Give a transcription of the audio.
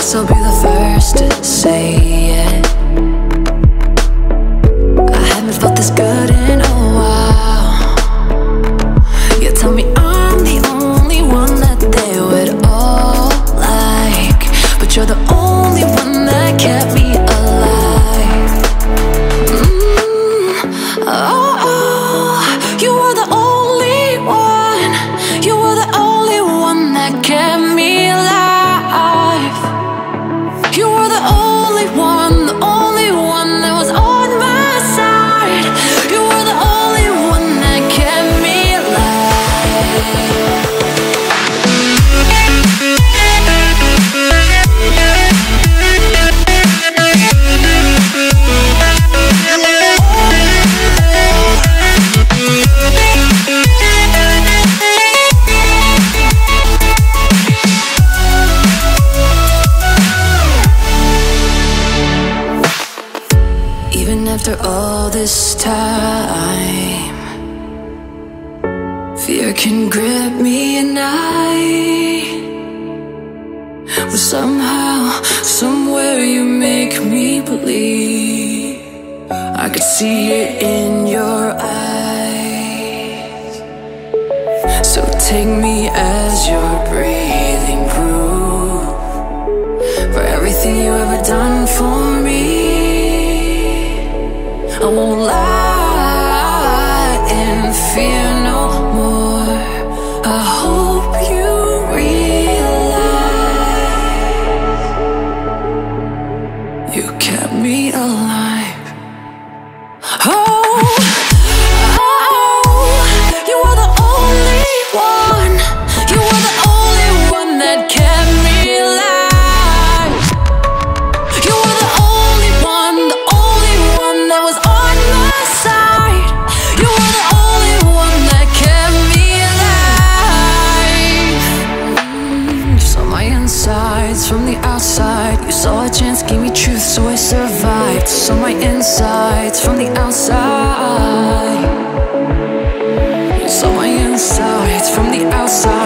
guess I'll be the first to all this time. Fear can grip me, and I But somehow, somewhere you make me believe. I could see it in your eyes. So take me as your I won't lie. chance gave me truth, so I survived. Saw my insides from the outside. Saw my insides from the outside.